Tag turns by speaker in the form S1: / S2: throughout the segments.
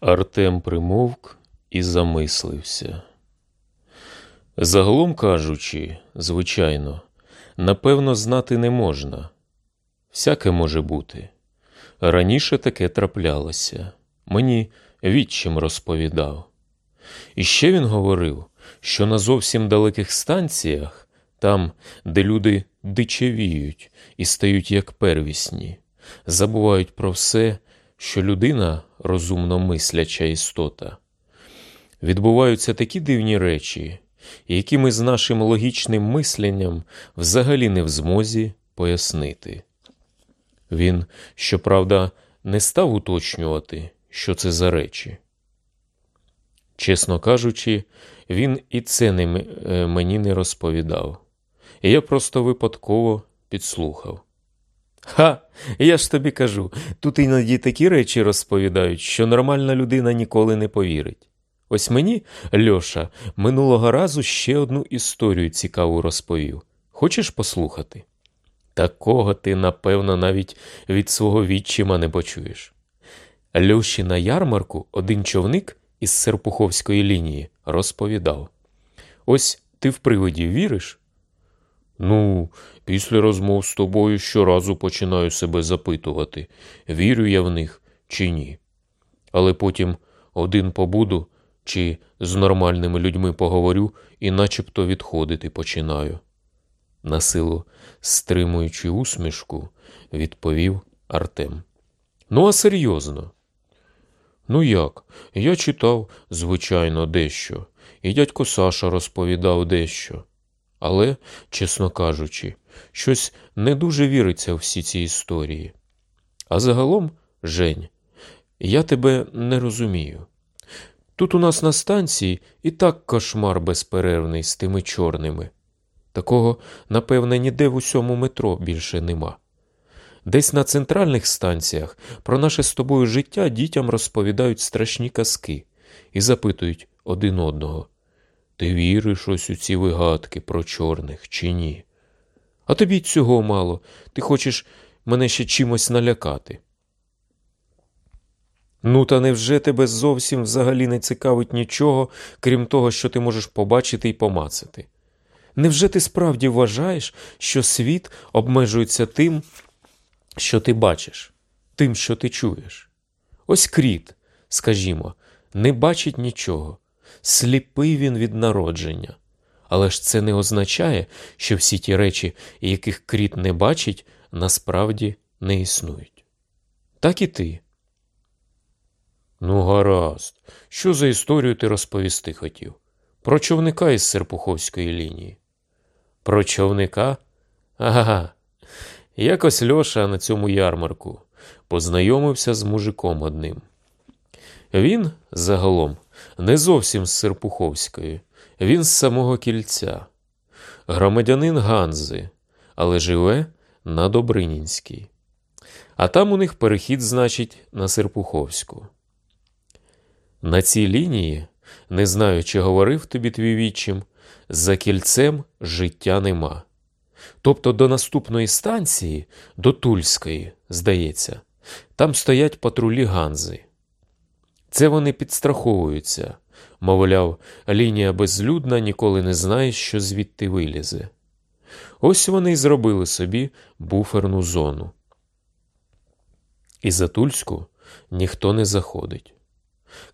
S1: Артем примовк і замислився. Загалом кажучи, звичайно, напевно, знати не можна. Всяке може бути. Раніше таке траплялося. Мені відчим розповідав. І ще він говорив, що на зовсім далеких станціях, там, де люди дичавіють і стають як первісні, забувають про все, що людина розумно мисляча істота. Відбуваються такі дивні речі, які ми з нашим логічним мисленням взагалі не в змозі пояснити. Він, щоправда, не став уточнювати, що це за речі. Чесно кажучи, він і це не мені не розповідав. і Я просто випадково підслухав. Ха, я ж тобі кажу, тут іноді такі речі розповідають, що нормальна людина ніколи не повірить. Ось мені, Льоша, минулого разу ще одну історію цікаву розповів. Хочеш послухати? Такого ти, напевно, навіть від свого відчима не почуєш. Льоші на ярмарку один човник із Серпуховської лінії розповідав: Ось ти в привидів віриш? Ну, після розмов з тобою щоразу починаю себе запитувати, вірю я в них чи ні. Але потім один побуду чи з нормальними людьми поговорю і начебто відходити починаю. Насилу, стримуючи усмішку, відповів Артем. Ну, а серйозно? Ну як? Я читав, звичайно, дещо, і дядько Саша розповідав дещо. Але, чесно кажучи, щось не дуже віриться в всі ці історії. А загалом, Жень, я тебе не розумію. Тут у нас на станції і так кошмар безперервний з тими чорними. Такого, напевне, ніде в усьому метро більше нема. Десь на центральних станціях про наше з тобою життя дітям розповідають страшні казки і запитують один одного ти віриш ось у ці вигадки про чорних чи ні? А тобі цього мало, ти хочеш мене ще чимось налякати. Ну, та невже тебе зовсім взагалі не цікавить нічого, крім того, що ти можеш побачити і помацати? Невже ти справді вважаєш, що світ обмежується тим, що ти бачиш, тим, що ти чуєш? Ось кріт, скажімо, не бачить нічого, сліпий він від народження. Але ж це не означає, що всі ті речі, яких кріт не бачить, насправді не існують. Так і ти. Ну, гаразд, що за історію ти розповісти хотів? Про човника із Серпуховської лінії. Про човника? Ага. Якось Льоша на цьому ярмарку познайомився з мужиком одним. Він загалом не зовсім з Серпуховської, він з самого кільця, громадянин Ганзи, але живе на Добринінській. А там у них перехід, значить, на Серпуховську. На цій лінії, не знаю, чи говорив тобі твій відчим, за кільцем життя нема. Тобто до наступної станції, до Тульської, здається, там стоять патрулі Ганзи. Це вони підстраховуються, мовляв, лінія безлюдна ніколи не знає, що звідти вилізе. Ось вони й зробили собі буферну зону. І за Тульську ніхто не заходить.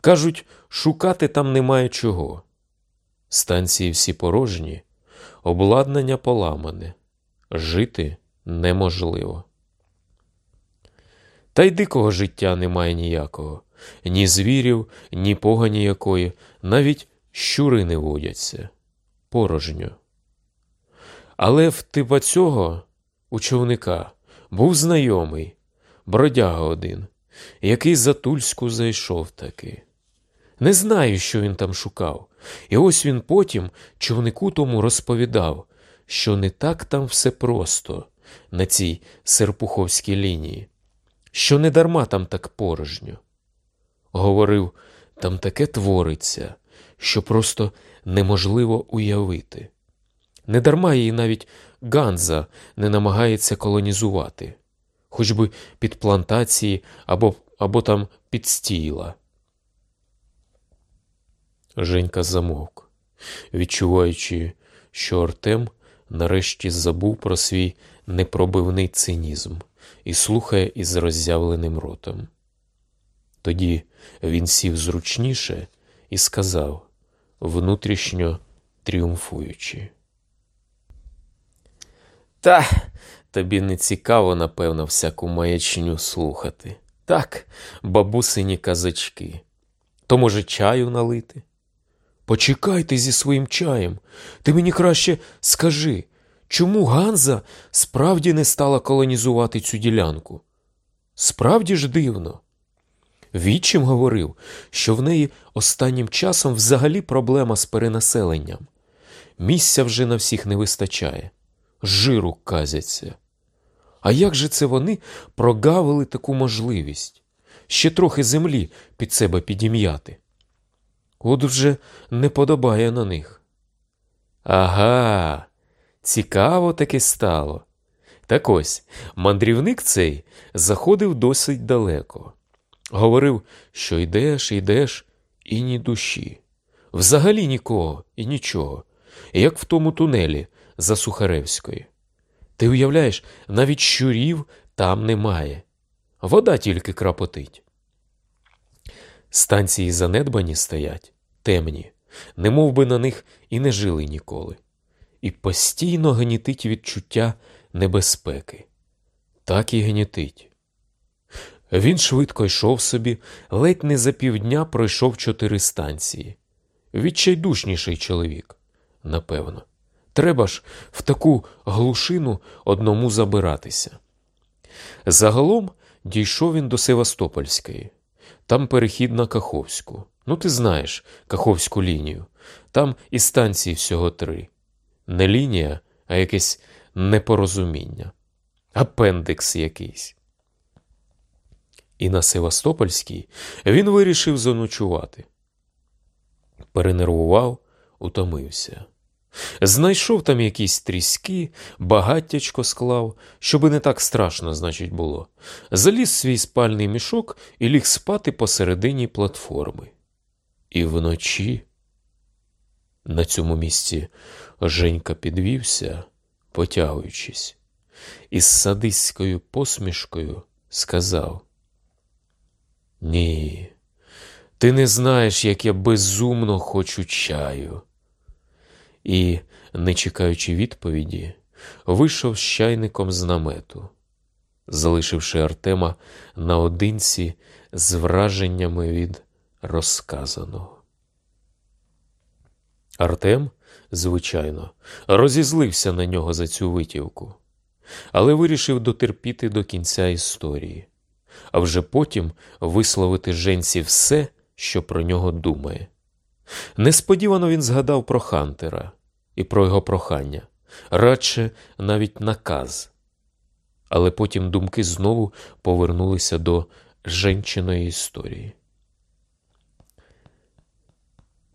S1: Кажуть, шукати там немає чого. Станції всі порожні, обладнання поламане, жити неможливо. Та й дикого життя немає ніякого, ні звірів, ні пога ніякої, навіть щури не водяться, порожньо. Але в типа цього у човника був знайомий, бродяга один, який за Тульську зайшов таки. Не знаю, що він там шукав, і ось він потім човнику тому розповідав, що не так там все просто на цій серпуховській лінії, що не дарма там так порожньо. Говорив, там таке твориться, що просто неможливо уявити. Недарма її навіть Ганза не намагається колонізувати, хоч би під плантації або або там під стіла. Женька замовк, відчуваючи, що Артем нарешті забув про свій непробивний цинізм і слухає із роззявленим ротом. Тоді він сів зручніше і сказав, внутрішньо тріумфуючи. Та тобі не цікаво, напевно, всяку маячню слухати. Так, бабусині казачки. То, може, чаю налити? Почекайте зі своїм чаєм. Ти мені краще скажи, чому Ганза справді не стала колонізувати цю ділянку? Справді ж дивно. Відчим говорив, що в неї останнім часом взагалі проблема з перенаселенням. Місця вже на всіх не вистачає, жиру казяться. А як же це вони прогавили таку можливість? Ще трохи землі під себе підім'яти? От вже не подобає на них. Ага, цікаво таки стало. Так ось мандрівник цей заходив досить далеко. Говорив, що йдеш, йдеш, і ні душі. Взагалі нікого і нічого, як в тому тунелі за Сухаревської. Ти уявляєш, навіть щурів там немає. Вода тільки крапотить. Станції занедбані стоять, темні, немов би на них і не жили ніколи, і постійно гнітить відчуття небезпеки. Так і гнітить. Він швидко йшов собі, ледь не за півдня пройшов чотири станції. Відчайдушніший чоловік, напевно. Треба ж в таку глушину одному забиратися. Загалом дійшов він до Севастопольської, там перехід на Каховську. Ну, ти знаєш Каховську лінію. Там і станції всього три. Не лінія, а якесь непорозуміння, апендикс якийсь. І на Севастопольській він вирішив заночувати. Перенервував, утомився. Знайшов там якісь тріски, багаттячко склав, щоби не так страшно, значить, було. Заліз свій спальний мішок і ліг спати посередині платформи. І вночі на цьому місці Женька підвівся, потягуючись, і з садиською посмішкою сказав: Ні, ти не знаєш, як я безумно хочу чаю. І, не чекаючи відповіді, вийшов з чайником з намету, залишивши Артема наодинці з враженнями від розказаного. Артем, звичайно, розізлився на нього за цю витівку, але вирішив дотерпіти до кінця історії, а вже потім висловити женці все, що про нього думає. Несподівано він згадав про Хантера і про його прохання, радше навіть наказ. Але потім думки знову повернулися до женчиної історії.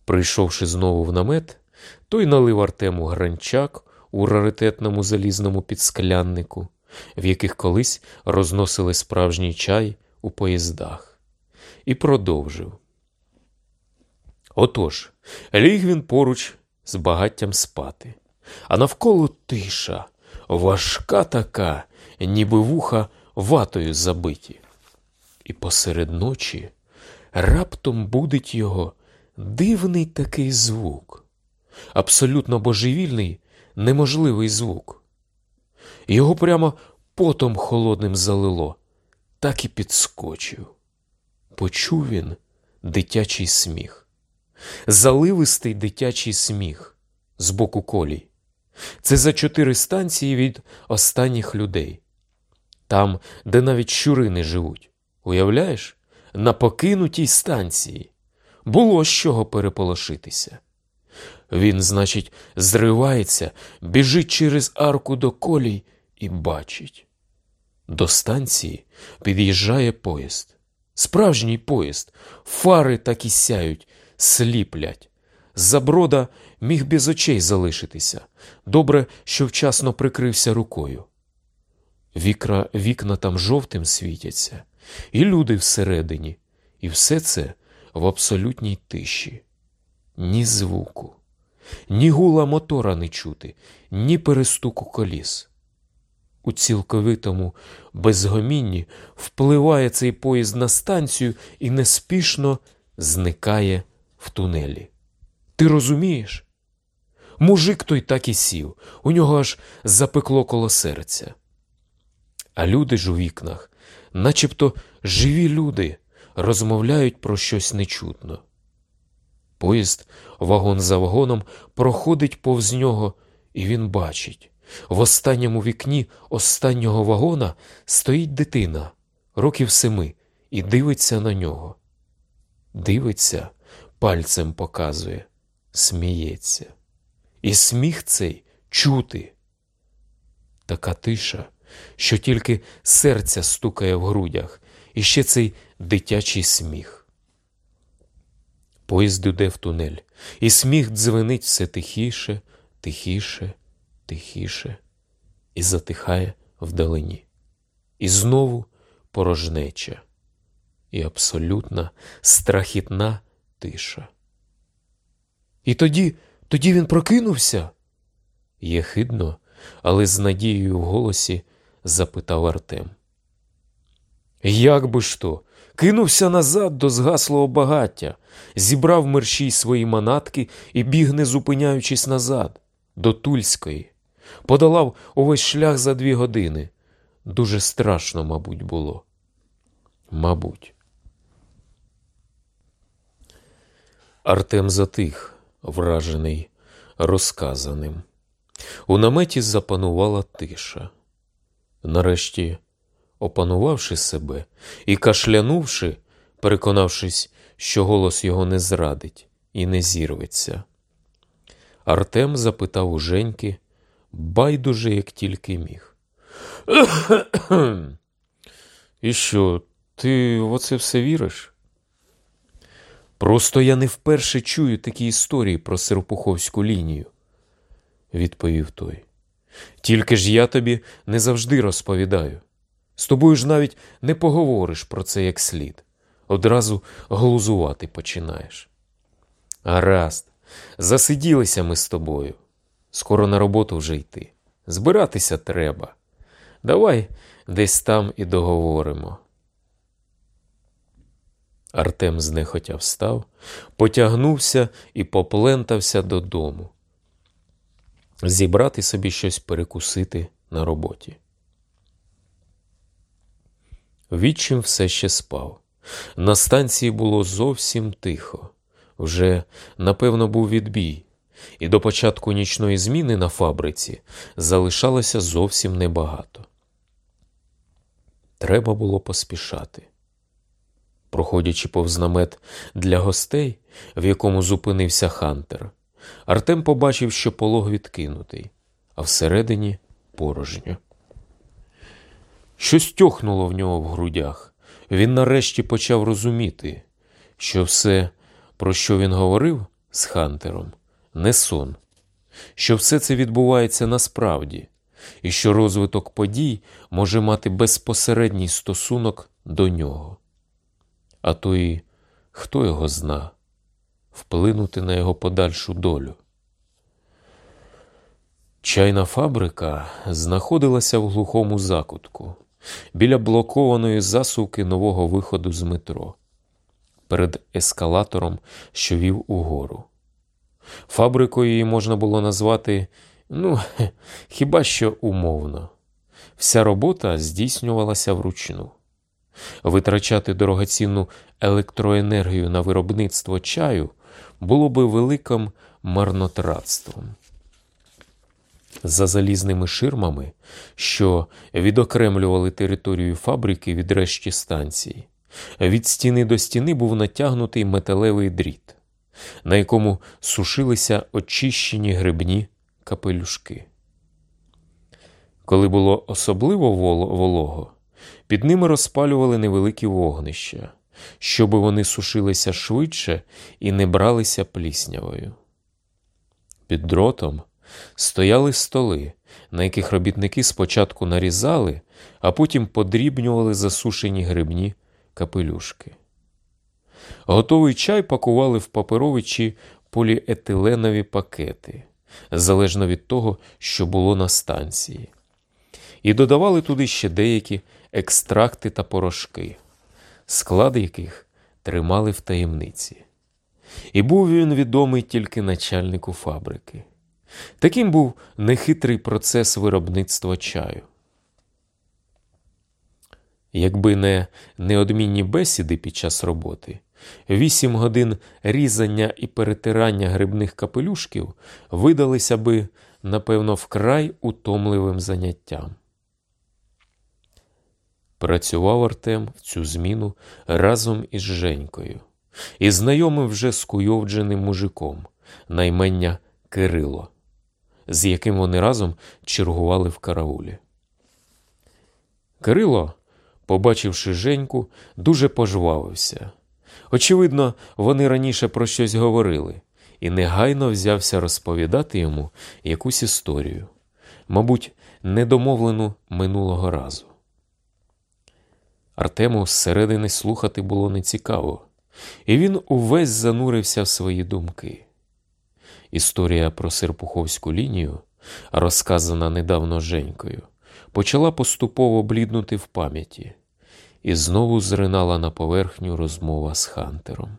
S1: Прийшовши знову в намет, той налив Артему гранчак у раритетному залізному підскляннику, в яких колись розносили справжній чай у поїздах, і продовжив. Отож, ліг він поруч з багаттям спати, а навколо тиша, важка така, ніби вуха ватою забиті. І посеред ночі раптом будить його дивний такий звук, абсолютно божевільний, неможливий звук. Його прямо потом холодним залило, так і підскочив. Почув він дитячий сміх заливистий дитячий сміх з боку колій. Це за чотири станції від останніх людей. Там, де навіть щури не живуть. Уявляєш? На покинутій станції. Було з чого переполошитися. Він, значить, зривається, біжить через арку до колій і бачить. До станції під'їжджає поїзд. Справжній поїзд, фари так і сяють, сліплять. З-за міг без очей залишитися. Добре, що вчасно прикрився рукою. Вікра, Вікна там жовтим світяться, і люди всередині, і все це в абсолютній тиші. ні звуку, ні гула мотора не чути, ні перестуку коліс. У цілковитому безгомінні впливає цей поїзд на станцію і неспішно зникає в тунелі. Ти розумієш? Мужик той так і сів, у нього аж запекло коло серця. А люди ж у вікнах, начебто живі люди, розмовляють про щось нечутно. Поїзд вагон за вагоном проходить повз нього, і він бачить. В останньому вікні останнього вагона стоїть дитина, років семи, і дивиться на нього. Дивиться, пальцем показує, сміється. І сміх цей чути. Така тиша, що тільки серця стукає в грудях, і ще цей дитячий сміх. Поїзд іде в тунель, і сміх дзвенить все тихіше, тихіше, тихіше, і затихає вдалині. І знову порожнеча, і абсолютна страхітна тиша. І тоді, тоді він прокинувся? Єхидно, але з надією в голосі запитав Артем. Як би ж то? Кинувся назад до згаслого багаття, зібрав мерщій свої манатки і біг, не зупиняючись назад, до Тульської, подолав увесь шлях за дві години. Дуже страшно, мабуть, було. Мабуть. Артем затих, вражений розказаним. У наметі запанувала тиша. Нарешті, опанувавши себе і кашлянувши, переконавшись, що голос його не зрадить і не зірветься, Артем запитав у Женьки байдуже, як тільки міг. І що, ти в оце все віриш? Просто я не вперше чую такі історії про Серпуховську лінію, відповів той. Тільки ж я тобі не завжди розповідаю. З тобою ж навіть не поговориш про це як слід. Одразу глузувати починаєш. Гаразд, засиділися ми з тобою. Скоро на роботу вже йти. Збиратися треба. Давай десь там і договоримо. Артем знехотя встав, потягнувся і поплентався додому. Зібрати собі щось перекусити на роботі. Відчим все ще спав. На станції було зовсім тихо. Вже, напевно, був відбій, і до початку нічної зміни на фабриці залишалося зовсім небагато. Треба було поспішати. Проходячи повз намет для гостей, в якому зупинився Хантер, Артем побачив, що полог відкинутий, а всередині порожньо. Щось тьохнуло в нього в грудях. Він нарешті почав розуміти, що все, про що він говорив з Хантером, не сон, що все це відбувається насправді, і що розвиток подій може мати безпосередній стосунок до нього. А то і хто його зна, вплинути на його подальшу долю. Чайна фабрика знаходилася в глухому закутку біля блокованої засувки нового виходу з метро перед ескалатором, що вів угору. Фабрикою її можна було назвати, ну, хіба що умовно. Вся робота здійснювалася вручну. Витрачати дорогоцінну електроенергію на виробництво чаю було би великим марнотратством. За залізними ширмами, що відокремлювали територію фабрики від решті станції, від стіни до стіни був натягнутий металевий дріт, на якому сушилися очищені грибні капелюшки. Коли було особливо волого, під ними розпалювали невеликі вогнища, щоби вони сушилися швидше і не бралися пліснявою. Під дротом стояли столи, на яких робітники спочатку нарізали, а потім подрібнювали засушені грибні капелюшки. Готовий чай пакували в паперові чи поліетиленові пакети, залежно від того, що було на станції, і додавали туди ще деякі екстракти та порошки, склад яких тримали в таємниці. І був він відомий тільки начальнику фабрики. Таким був нехитрий процес виробництва чаю. Якби не неодмінні бесіди під час роботи, вісім годин різання і перетирання грибних капелюшків видалися би, напевно, вкрай утомливим заняттям. Працював Артем в цю зміну разом із Женькою і знайомим вже скуйовдженим мужиком, наймення Кирило, з яким вони разом чергували в караулі. Кирило, побачивши Женьку, дуже пожвавився. Очевидно, вони раніше про щось говорили, і негайно взявся розповідати йому якусь історію, мабуть, недомовлену минулого разу. Артему зсередини слухати було нецікаво, і він увесь занурився в свої думки. Історія про Серпуховську лінію, розказана недавно Женькою, почала поступово бліднути в пам'яті, і знову зринала на поверхню розмова з Хантером,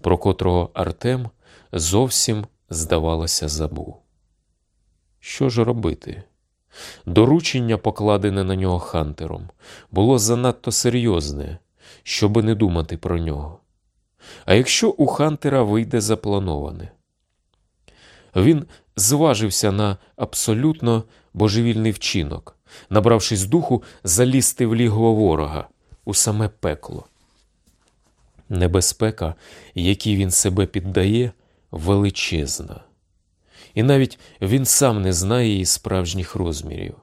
S1: про котрого Артем зовсім, здавалося, забув. Що ж робити? Доручення, покладене на нього Хантером, було занадто серйозне, щоби не думати про нього. А якщо у Хантера вийде заплановане, він зважився на абсолютно божевільний вчинок, набравшись духу залізти в лігво ворога у саме пекло. Небезпека, якій він себе піддає, величезна і навіть він сам не знає її справжніх розмірів.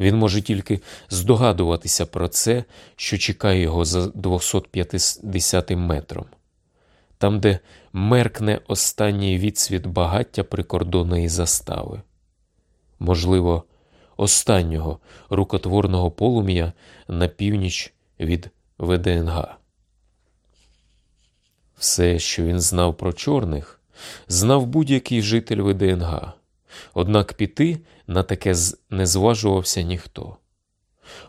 S1: Він може тільки здогадуватися про це, що чекає його за 250 метром, там, де меркне останній відсвіт багаття прикордонної застави, можливо, останнього рукотворного полум'я на північ від ВДНГ. Все, що він знав про чорних, знав будь-який житель ВДНГ, однак піти на таке не зважувався ніхто.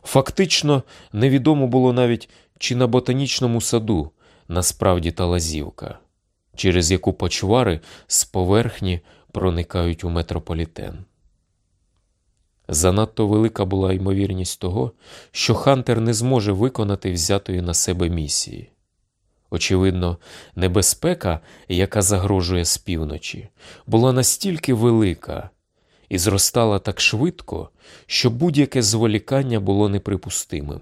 S1: Фактично, невідомо було навіть, чи на ботанічному саду насправді та лазівка, через яку почвари з поверхні проникають у метрополітен. Занадто велика була ймовірність того, що Хантер не зможе виконати взятої на себе місії. Очевидно, небезпека, яка загрожує з півночі, була настільки велика і зростала так швидко, що будь-яке зволікання було неприпустимим.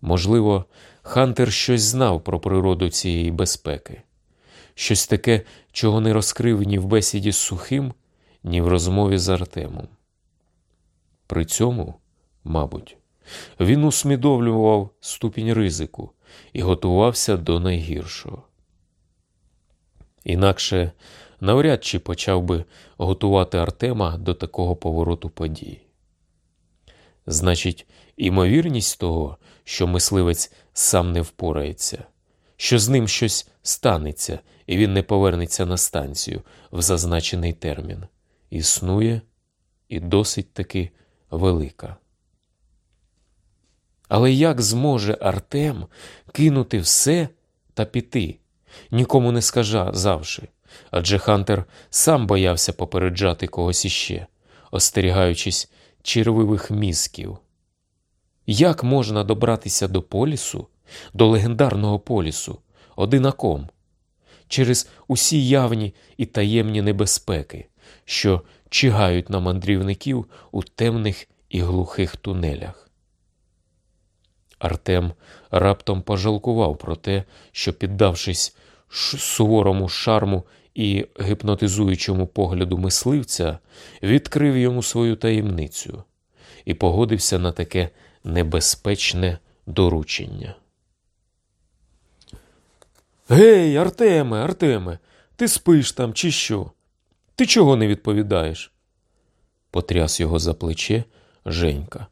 S1: Можливо, Хантер щось знав про природу цієї безпеки, щось таке, чого не розкрив ні в бесіді з сухим, ні в розмові з Артемом. При цьому, мабуть, він усмідовлював ступінь ризику і готувався до найгіршого. Інакше навряд чи почав би готувати Артема до такого повороту подій. Значить, імовірність того, що мисливець сам не впорається, що з ним щось станеться і він не повернеться на станцію в зазначений термін, існує і досить таки велика. Але як зможе Артем кинути все та піти, нікому не сказавши, адже Хантер сам боявся попереджати когось іще, остерігаючись червивих мізків. Як можна добратися до полісу, до легендарного полісу, одинаком, через усі явні і таємні небезпеки, що чигають на мандрівників у темних і глухих тунелях? Артем раптом пожалкував про те, що, піддавшись суворому шарму і гіпнотизуючому погляду мисливця, відкрив йому свою таємницю і погодився на таке небезпечне доручення. Гей, Артеме, Артеме, ти спиш там, чи що? Ти чого не відповідаєш? потряс його за плече Женька.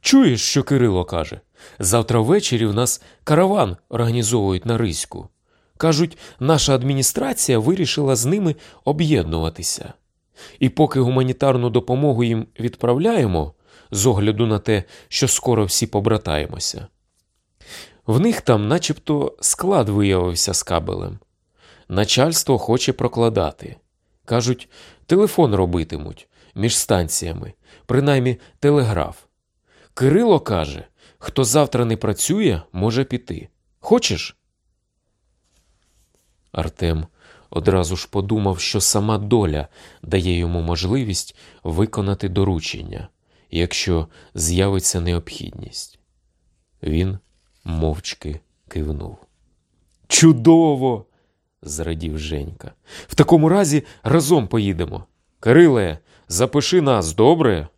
S1: Чуєш, що Кирило каже? Завтра ввечері в нас караван організовують на Риську. Кажуть, наша адміністрація вирішила з ними об'єднуватися. І поки гуманітарну допомогу їм відправляємо, з огляду на те, що скоро всі побратаємося. В них там начебто склад виявився з кабелем. Начальство хоче прокладати. Кажуть, телефон робитимуть між станціями, принаймні телеграф. Кирило каже, хто завтра не працює, може піти. Хочеш? Артем одразу ж подумав, що сама доля дає йому можливість виконати доручення, якщо з'явиться необхідність. Він мовчки кивнув. Чудово! Зрадів Женька. В такому разі разом поїдемо. Кириле, запиши нас, добре?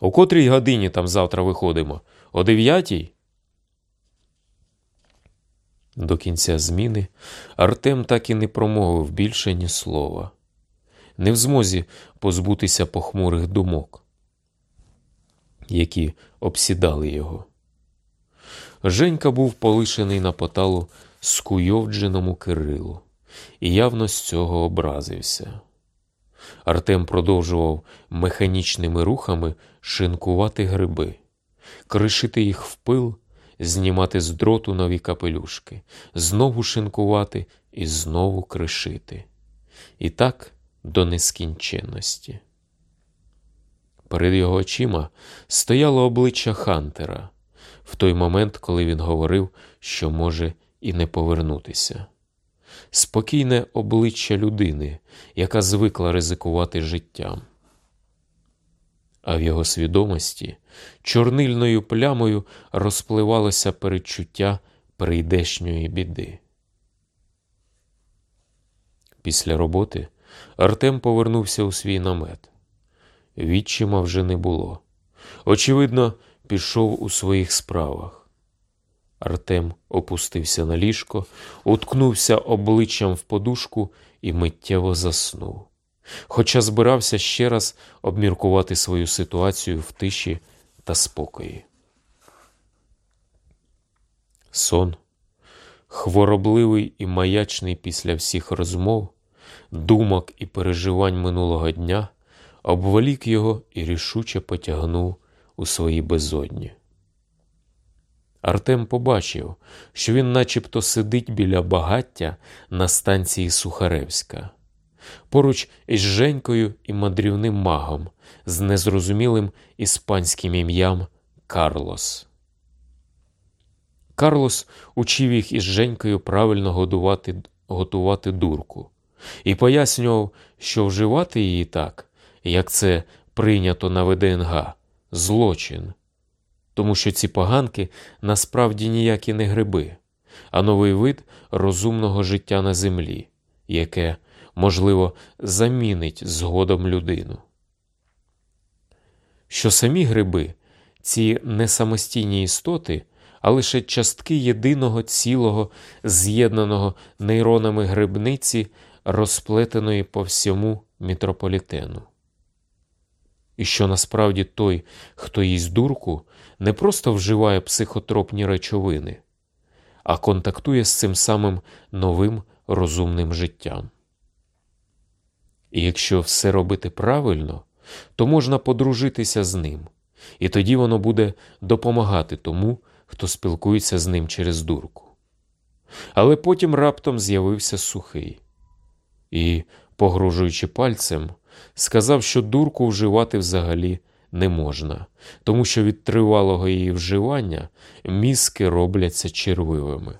S1: У котрій годині там завтра виходимо? О дев'ятій? До кінця зміни Артем так і не промовив більше ні слова, не в змозі позбутися похмурих думок, які обсідали його. Женька був полишений на поталу скуйовдженому Кирилу і явно з цього образився. Артем продовжував механічними рухами шинкувати гриби, кришити їх в пил, знімати з дроту нові капелюшки, знову шинкувати і знову кришити. І так до нескінченності. Перед його очима стояло обличчя Хантера в той момент, коли він говорив, що може і не повернутися. Спокійне обличчя людини, яка звикла ризикувати життям. А в його свідомості чорнильною плямою розпливалося передчуття прийдешньої біди. Після роботи Артем повернувся у свій намет. Відчима вже не було. Очевидно, пішов у своїх справах. Артем опустився на ліжко, уткнувся обличчям в подушку і миттєво заснув. Хоча збирався ще раз обміркувати свою ситуацію в тиші та спокої. Сон, хворобливий і маячний після всіх розмов, думок і переживань минулого дня, обволік його і рішуче потягнув у свої безодні. Артем побачив, що він начебто сидить біля багаття на станції Сухаревська, поруч із Женькою і мандрівним магом з незрозумілим іспанським ім'ям Карлос. Карлос учив їх із Женькою правильно годувати, готувати дурку і пояснював, що вживати її так, як це прийнято на ВДНГ, злочин тому що ці поганки насправді ніякі не гриби, а новий вид розумного життя на землі, яке, можливо, замінить згодом людину. Що самі гриби, ці не самостійні істоти, а лише частки єдиного цілого, з'єднаного нейронами грибниці, розплетеної по всьому мітрополітену. І що насправді той, хто їсть дурку, не просто вживає психотропні речовини, а контактує з цим самим новим розумним життям. І якщо все робити правильно, то можна подружитися з ним, і тоді воно буде допомагати тому, хто спілкується з ним через дурку. Але потім раптом з'явився сухий і, погрожуючи пальцем, сказав, що дурку вживати взагалі не можна, тому що від тривалого її вживання мізки робляться червивими.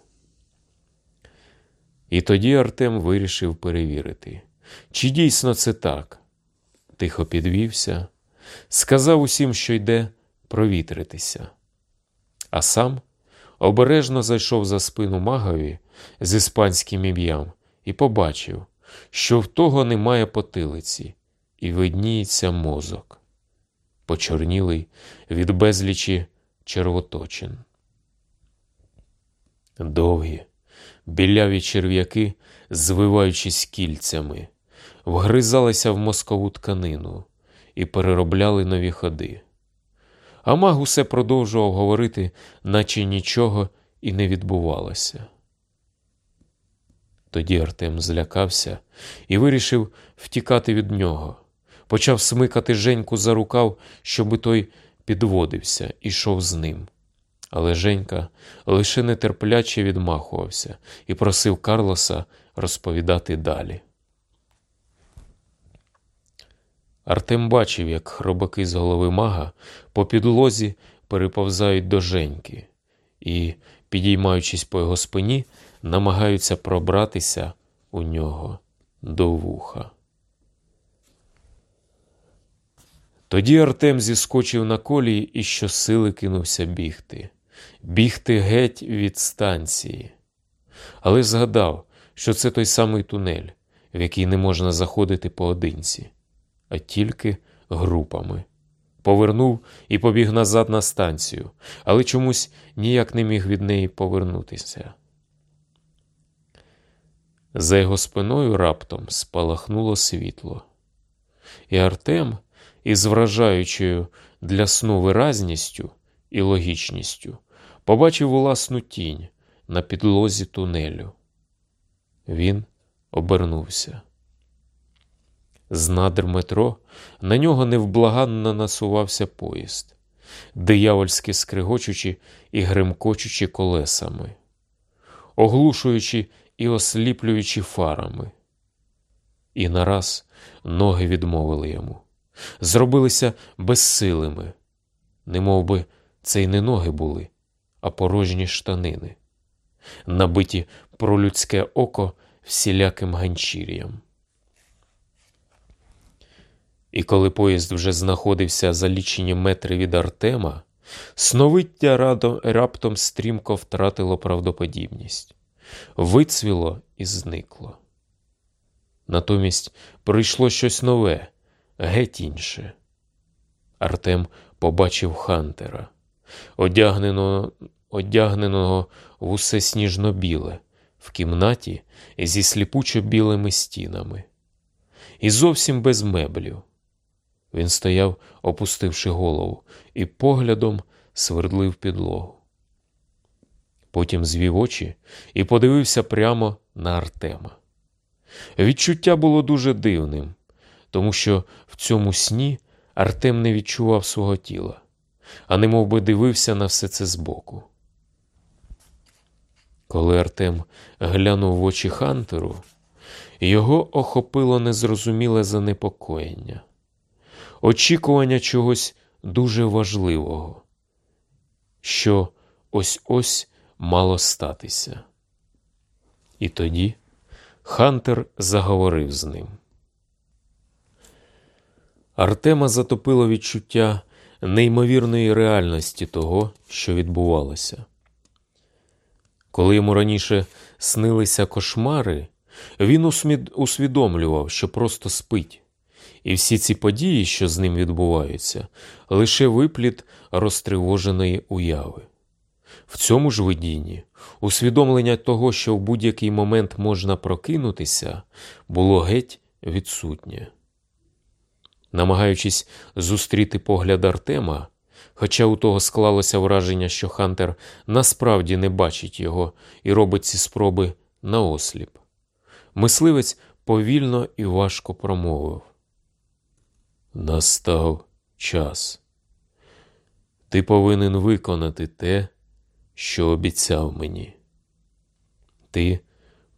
S1: І тоді Артем вирішив перевірити, чи дійсно це так. Тихо підвівся, сказав усім, що йде провітритися, а сам обережно зайшов за спину магові з іспанським ім'ям і побачив, що в того немає потилиці, і видніється мозок почорнілий від безлічі червоточин. Довгі, біляві черв'яки, звиваючись кільцями, вгризалися в мозкову тканину і переробляли нові ходи. А маг усе продовжував говорити, наче нічого і не відбувалося. Тоді Артем злякався і вирішив втікати від нього. Почав смикати Женьку за рукав, щоби той підводився і йшов з ним. Але Женька лише нетерпляче відмахувався і просив Карлоса розповідати далі. Артем бачив, як хробаки з голови мага по підлозі переповзають до Женьки і, підіймаючись по його спині, намагаються пробратися у нього до вуха. Тоді Артем зіскочив на колії і щосили кинувся бігти, бігти геть від станції. Але згадав, що це той самий тунель, в який не можна заходити поодинці, а тільки групами. Повернув і побіг назад на станцію, але чомусь ніяк не міг від неї повернутися. За його спиною раптом спалахнуло світло, і Артем із вражаючою для сну виразністю і логічністю побачив власну тінь на підлозі тунелю. Він обернувся. З надр метро на нього невблаганно насувався поїзд, диявольськи скригочучи і гримкочучи колесами, оглушуючи і осліплюючи фарами. І нараз ноги відмовили йому, зробилися безсилими, немов би це й не ноги були, а порожні штанини, набиті про людське око всіляким ганчір'ям. І коли поїзд вже знаходився за лічені метри від Артема, сновиття радом, раптом стрімко втратило правдоподібність, вицвіло і зникло. Натомість прийшло щось нове, геть інше. Артем побачив Хантера, одягненого, одягненого в усе сніжно-біле, в кімнаті зі сліпучо білими стінами, і зовсім без меблів. Він стояв, опустивши голову, і поглядом свердлив підлогу. Потім звів очі і подивився прямо на Артема. Відчуття було дуже дивним, тому що в цьому сні Артем не відчував свого тіла, а не би дивився на все це збоку. Коли Артем глянув в очі Хантеру, його охопило незрозуміле занепокоєння очікування чогось дуже важливого, що ось ось мало статися. І тоді Хантер заговорив з ним. Артема затопило відчуття неймовірної реальності того, що відбувалося. Коли йому раніше снилися кошмари, він усвідомлював, що просто спить. І всі ці події, що з ним відбуваються, лише випліт розтривоженої уяви. В цьому ж видінні усвідомлення того, що в будь-який момент можна прокинутися, було геть відсутнє. Намагаючись зустріти погляд Артема, хоча у того склалося враження, що Хантер насправді не бачить його і робить ці спроби наосліп, мисливець повільно і важко промовив. Настав час. Ти повинен виконати те, що обіцяв мені. Ти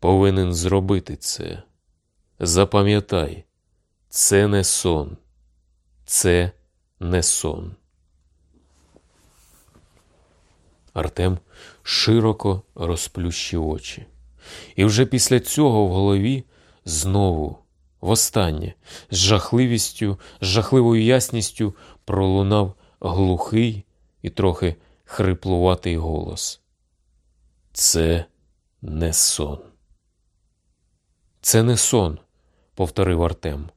S1: повинен зробити це. Запам'ятай, це не сон, це не сон. Артем широко розплющив очі, і вже після цього в голові знову Востаннє з жахливістю, з жахливою ясністю пролунав глухий і трохи хриплуватий голос. Це не сон. Це не сон, повторив Артем.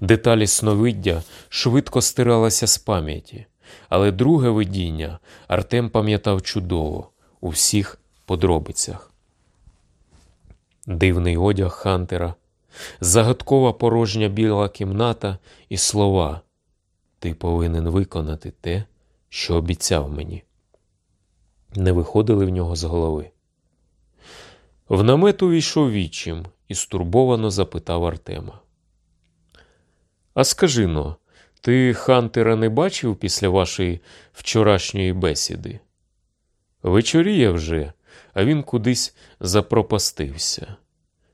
S1: Деталі сновиддя швидко стиралися з пам'яті, але друге видіння Артем пам'ятав чудово у всіх подробицях. Дивний одяг Хантера загадкова порожня біла кімната і слова. Ти повинен виконати те, що обіцяв мені. Не виходили в нього з голови. В намет увійшов відчим і стурбовано запитав Артема. А скажи но, ти Хантера не бачив після вашої вчорашньої бесіди? Вечоріє вже, а він кудись запропастився.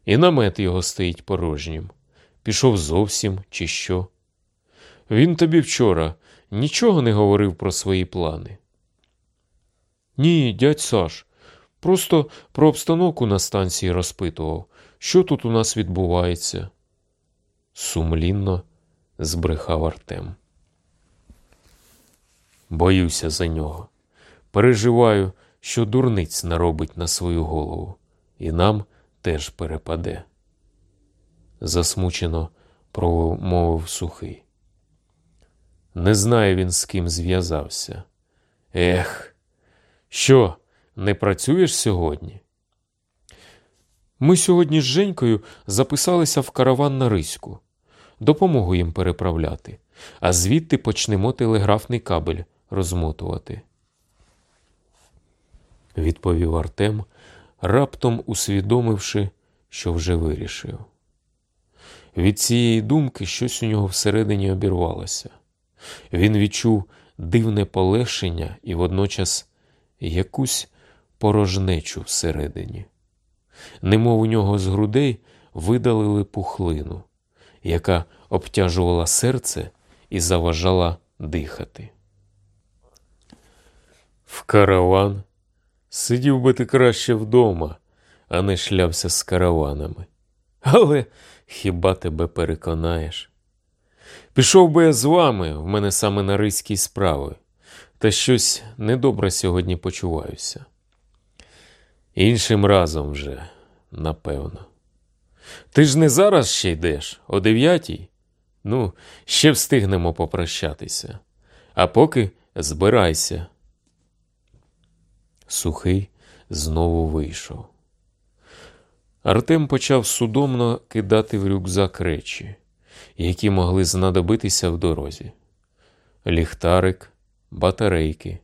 S1: І намет його стоїть порожнім. Пішов зовсім, чи що. Він тобі вчора нічого не говорив про свої плани. Ні, дядь Саш, просто про обстановку на станції розпитував, що тут у нас відбувається. Сумлінно збрехав Артем. Боюся за нього. Переживаю, що дурниць наробить на свою голову, і нам теж перепаде. Засмучено промовив сухий. Не знає він, з ким зв'язався. Ех, що, не працюєш сьогодні? Ми сьогодні з Женькою записалися в караван на Риську. Допомогу їм переправляти, а звідти почнемо телеграфний кабель розмотувати. Відповів Артем, раптом усвідомивши, що вже вирішив. Від цієї думки щось у нього всередині обірвалося. Він відчув дивне полегшення і водночас якусь порожнечу всередині. Немов у нього з грудей видалили пухлину, яка обтяжувала серце і заважала дихати. В караван сидів би ти краще вдома, а не шлявся з караванами. Але хіба тебе переконаєш? Пішов би я з вами, в мене саме на ризькій справи, та щось недобре сьогодні почуваюся. Іншим разом вже, напевно. Ти ж не зараз ще йдеш, о дев'ятій? Ну, ще встигнемо попрощатися. А поки збирайся. Сухий знову вийшов. Артем почав судомно кидати в рюкзак речі, які могли знадобитися в дорозі: ліхтарик, батарейки,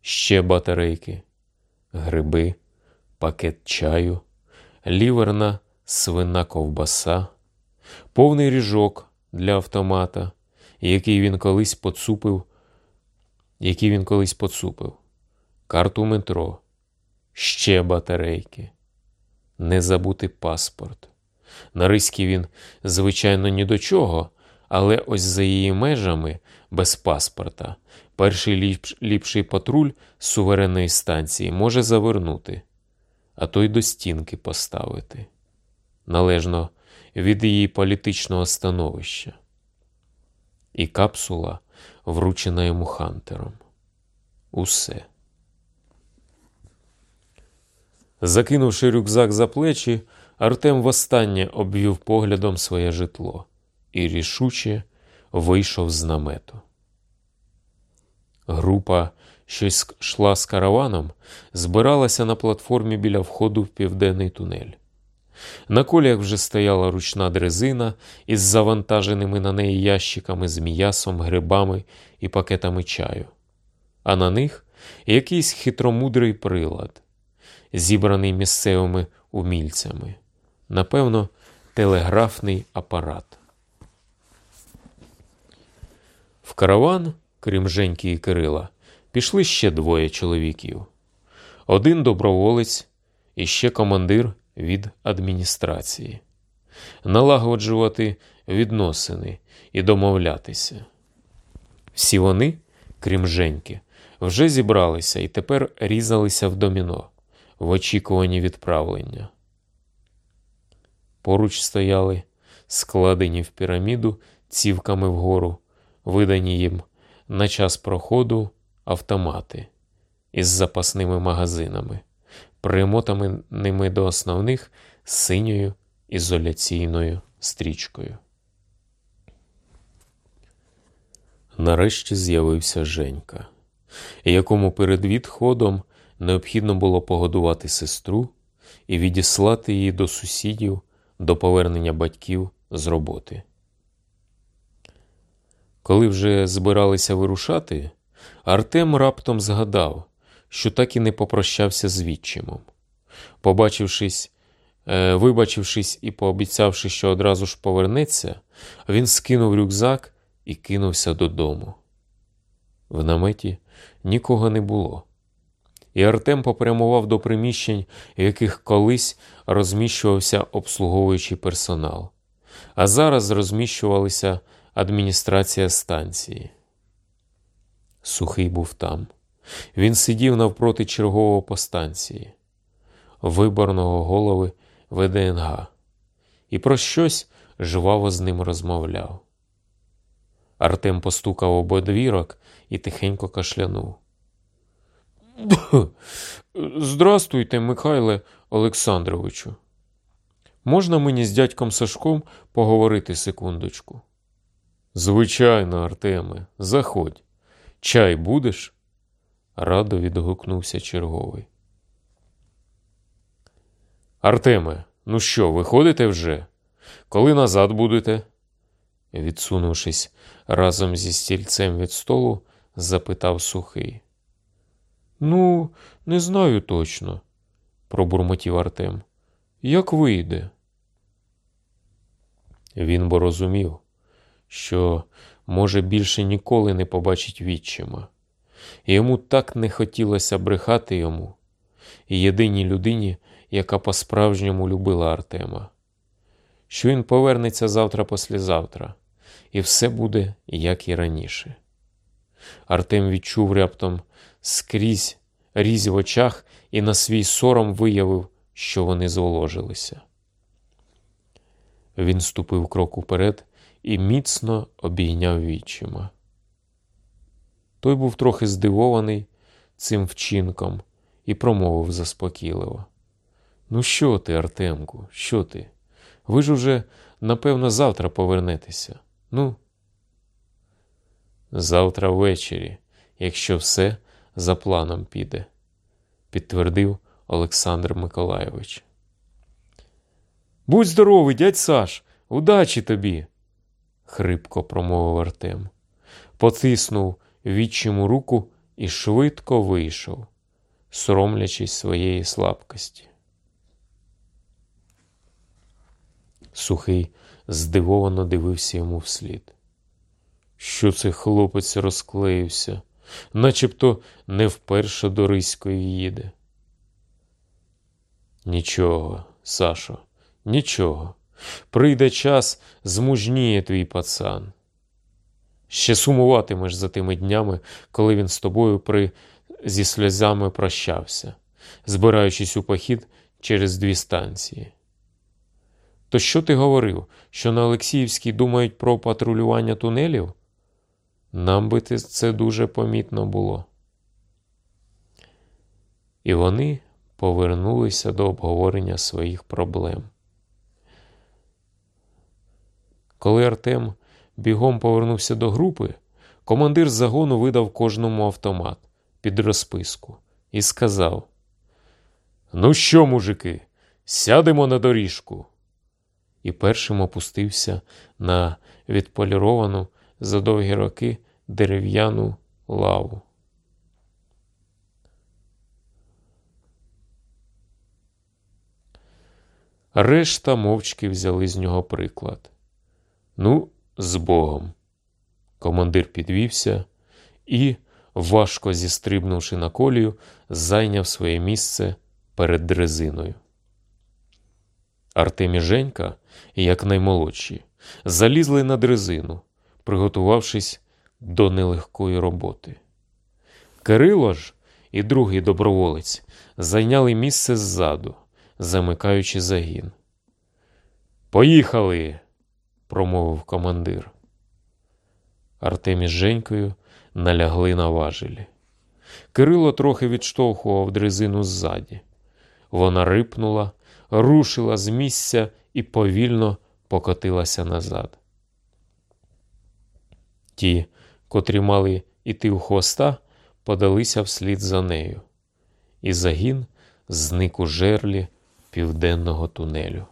S1: ще батарейки, гриби, пакет чаю, ліверна свина ковбаса, повний ріжок для автомата, який він колись поцупив, який він колись поцупив, карту метро, ще батарейки не забути паспорт. На риські він, звичайно, ні до чого, але ось за її межами без паспорта перший ліпш, ліпший патруль суверенної станції може завернути, а то й до стінки поставити, належно від її політичного становища. І капсула вручена йому Хантером. Усе. Закинувши рюкзак за плечі, Артем востаннє обвів поглядом своє житло і рішуче вийшов з намету. Група, що йшла з караваном, збиралася на платформі біля входу в південний тунель. На колях вже стояла ручна дрезина із завантаженими на неї ящиками з м'ясом, грибами і пакетами чаю, а на них якийсь хитромудрий прилад зібраний місцевими умільцями. Напевно, телеграфний апарат. В караван, крім Женьки і Кирила, пішли ще двоє чоловіків: один доброволець і ще командир від адміністрації, налагоджувати відносини і домовлятися. Всі вони, крім Женьки, вже зібралися і тепер різалися в доміно в очікуванні відправлення. Поруч стояли, складені в піраміду цівками вгору, видані їм на час проходу автомати із запасними магазинами, примотаними до основних синьою ізоляційною стрічкою. Нарешті з'явився Женька, якому перед відходом необхідно було погодувати сестру і відіслати її до сусідів до повернення батьків з роботи. Коли вже збиралися вирушати, Артем раптом згадав, що так і не попрощався з відчимом. Побачившись Е, Вибачившись і пообіцявши, що одразу ж повернеться, він скинув рюкзак і кинувся додому. В наметі нікого не було, і Артем попрямував до приміщень, в яких колись розміщувався обслуговуючий персонал, а зараз розміщувалася адміністрація станції. Сухий був там. Він сидів навпроти чергового по станції, виборного голови ВДНГ, і про щось жваво з ним розмовляв. Артем постукав об одвірок і тихенько кашлянув. Здрастуйте, Михайле Олександровичу. Можна мені з дядьком Сашком поговорити секундочку? Звичайно, Артеме, заходь. Чай будеш? Радо відгукнувся черговий. Артеме, ну що, виходите вже? Коли назад будете? Відсунувшись разом зі стільцем від столу, запитав сухий. Ну, не знаю точно, пробурмотів Артем. Як вийде? Він бо розумів, що, може, більше ніколи не побачить відчима, йому так не хотілося брехати йому, і єдиній людині, яка по-справжньому любила Артема, що він повернеться завтра послізавтра, і все буде, як і раніше. Артем відчув раптом скрізь різь в очах і на свій сором виявив, що вони зволожилися. Він ступив крок уперед і міцно обійняв відчима. Той був трохи здивований цим вчинком і промовив заспокійливо. Ну, що ти, Артемку, що ти? Ви ж уже, напевно, завтра повернетеся. Ну, завтра ввечері, якщо все за планом піде, підтвердив Олександр Миколайович. Будь здоровий, дядь Саш, удачі тобі, хрипко промовив Артем, потиснув відчиму руку і швидко вийшов, соромлячись своєї слабкості. Сухий здивовано дивився йому вслід. Що цей хлопець розклеївся, начебто не вперше до Риської їде. Нічого, Сашо, нічого. Прийде час, змужніє твій пацан. Ще сумуватимеш за тими днями, коли він з тобою при... зі сльозами прощався, збираючись у похід через дві станції. То що ти говорив, що на Олексіївській думають про патрулювання тунелів? Нам би це дуже помітно було. І вони повернулися до обговорення своїх проблем. Коли Артем бігом повернувся до групи, командир загону видав кожному автомат під розписку і сказав: Ну що, мужики, сядемо на доріжку. І першим опустився на відполіровану за довгі роки дерев'яну лаву. Решта мовчки взяли з нього приклад. Ну, з Богом. Командир підвівся і, важко зістрибнувши на колію, зайняв своє місце перед дрезиною. Артем і Женька, як наймолодші, залізли на дрезину, приготувавшись до нелегкої роботи. Кирило ж і другий доброволець зайняли місце ззаду, замикаючи загін. Поїхали! Промовив командир. Артем із Женькою налягли на важелі. Кирило трохи відштовхував дрезину ззаді. Вона рипнула, рушила з місця і повільно покотилася назад. Ті, котрі мали іти у хвоста, подалися вслід за нею, і загін зник у жерлі південного тунелю.